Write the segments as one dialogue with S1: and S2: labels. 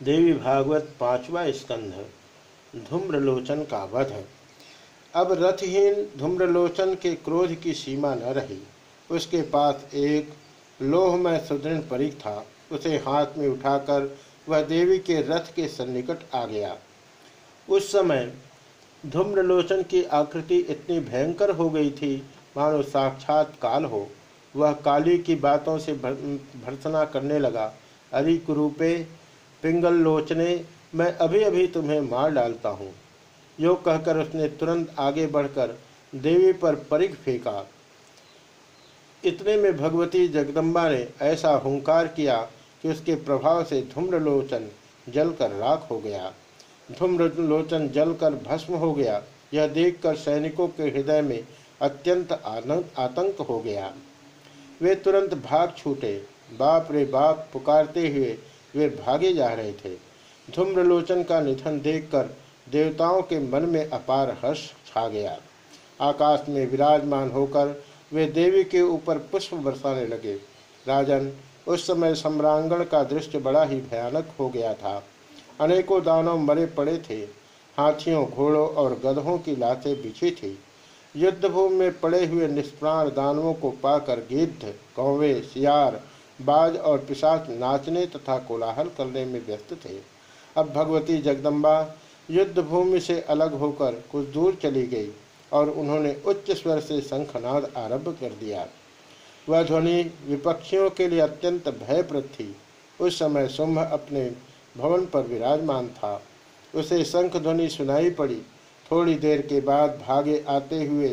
S1: देवी भागवत पांचवा स्कंध, धूम्रलोचन का वध। अब रथहीन धूम्रलोचन के क्रोध की सीमा न रही। उसके पास एक लोहमय सुदृढ़ परिक था। उसे हाथ में उठाकर वह देवी के रथ के सन्निकट आ गया। उस समय धूम्रलोचन की आकृति इतनी भयंकर हो गई थी, मानो साक्षात काल हो। वह काली की बातों से भर्सना करने लगा। अरि कुरूपे पिंगल लोचने मैं अभी अभी तुम्हें मार डालता हूँ। यो कहकर उसने तुरंत आगे बढ़कर देवी पर परिग फेंका। इतने में भगवती जगदम्बा ने ऐसा हुंकार किया कि उसके प्रभाव से धूम्रलोचन जलकर राख हो गया। धूम्रलोचन जलकर भस्म हो गया। यह देखकर सैनिकों के हृदय में अत्यंत आतंक हो गया। वे तुरंत भाग छूटे। बाप रे बाप, पुकारते हुए वे भागे जा रहे थे। धूम्रलोचन का निधन देखकर देवताओं के मन में अपार हर्ष छा गया। आकाश में विराजमान होकर वे देवी के ऊपर पुष्प बरसाने लगे। राजन, उस समय सम्रांगण का दृश्य बड़ा ही भयानक हो गया था। अनेकों दानव मरे पड़े थे। हाथियों, घोड़ों और गधों की लाशें बिछी थी। युद्धभूमि में पड़े हुए निष्प्राण दानवों को पाकर गिद्ध, कौवे, सियार बाज और पिशाच नाचने तथा कोलाहल करने में व्यस्त थे। अब भगवती जगदम्बा युद्धभूमि से अलग होकर कुछ दूर चली गई और उन्होंने उच्च स्वर से शंखनाद आरंभ कर दिया। वह ध्वनि विपक्षियों के लिए अत्यंत भयप्रद थी। उस समय शुंभ अपने भवन पर विराजमान था। उसे शंख ध्वनि सुनाई पड़ी। थोड़ी देर के बाद भागे आते हुए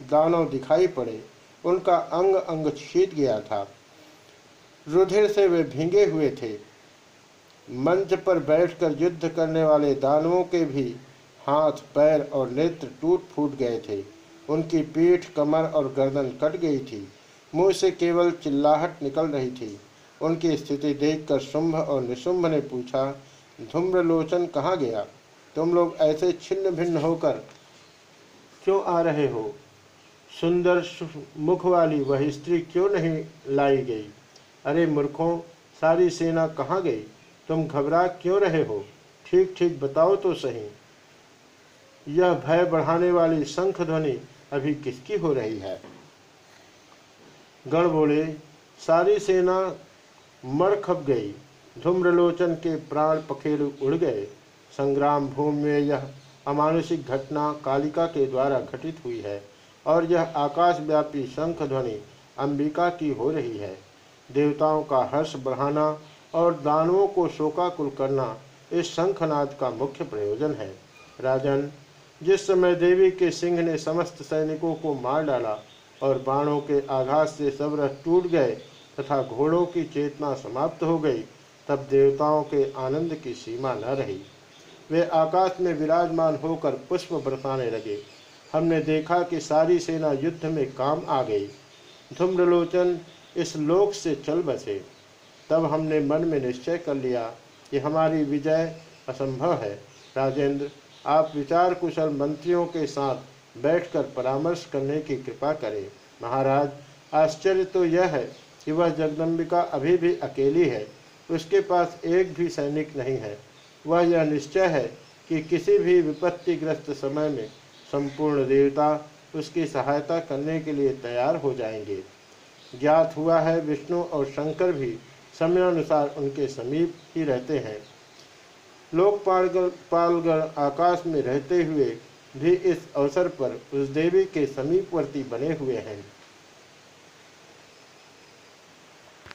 S1: दानव दिखाई पड़े। उनका अंग अंग छीट गया था। रुधिर से वे भींगे हुए थे। मंच पर बैठकर युद्ध करने वाले दानवों के भी हाथ, पैर और नेत्र टूट फूट गए थे। उनकी पीठ, कमर और गर्दन कट गई थी। मुँह से केवल चिल्लाहट निकल रही थी। उनकी स्थिति देखकर शुंभ और निशुंभ ने पूछा, धूम्रलोचन कहाँ गया? तुम लोग ऐसे छिन्न भिन्न होकर क्यों आ रहे हो? सुंदर मुख वाली वह स्त्री क्यों नहीं लाई गई? अरे मूर्खों, सारी सेना कहाँ गई? तुम घबरा क्यों रहे हो? ठीक ठीक बताओ तो सही। यह भय बढ़ाने वाली शंख ध्वनि अभी किसकी हो रही है? गण बोले, सारी सेना मर खप गई। धूम्रलोचन के प्राण पखेरु उड़ गए। संग्राम भूमि में यह अमानुषिक घटना कालिका के द्वारा घटित हुई है और यह आकाशव्यापी शंख ध्वनि अंबिका की हो रही है। देवताओं का हर्ष बढ़ाना और दानवों को शोकाकुल करना इस शंखनाद का मुख्य प्रयोजन है। राजन, जिस समय देवी के सिंह ने समस्त सैनिकों को मार डाला और बाणों के आघात से सब रथ टूट गए तथा घोड़ों की चेतना समाप्त हो गई, तब देवताओं के आनंद की सीमा न रही। वे आकाश में विराजमान होकर पुष्प बरसाने लगे। हमने देखा कि सारी सेना युद्ध में काम आ गई। धूम्रलोचन इस लोक से चल बसे। तब हमने मन में निश्चय कर लिया कि हमारी विजय असंभव है। राजेंद्र, आप विचार कुशल मंत्रियों के साथ बैठकर परामर्श करने की कृपा करें। महाराज, आश्चर्य तो यह है कि वह जगदम्बिका अभी भी अकेली है। उसके पास एक भी सैनिक नहीं है। वह यह निश्चय है कि किसी भी विपत्तिग्रस्त समय में संपूर्ण देवता उसकी सहायता करने के लिए तैयार हो जाएँगे। ज्ञात हुआ है, विष्णु और शंकर भी समयानुसार उनके समीप ही रहते हैं। लोकपाल पालगढ़ आकाश में रहते हुए भी इस अवसर पर उस देवी के समीपवर्ती बने हुए हैं।